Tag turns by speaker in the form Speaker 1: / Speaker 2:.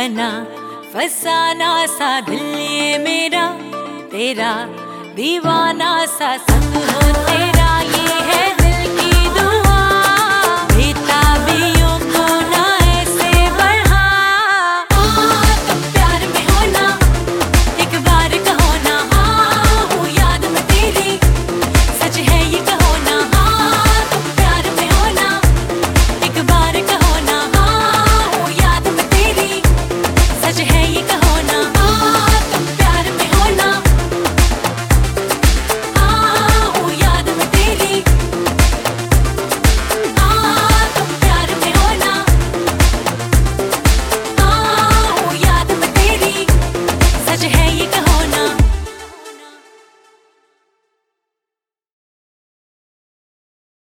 Speaker 1: बना फसाना सा दिल ये मेरा तेरा दीवाना सा संग हो तेरा ये है।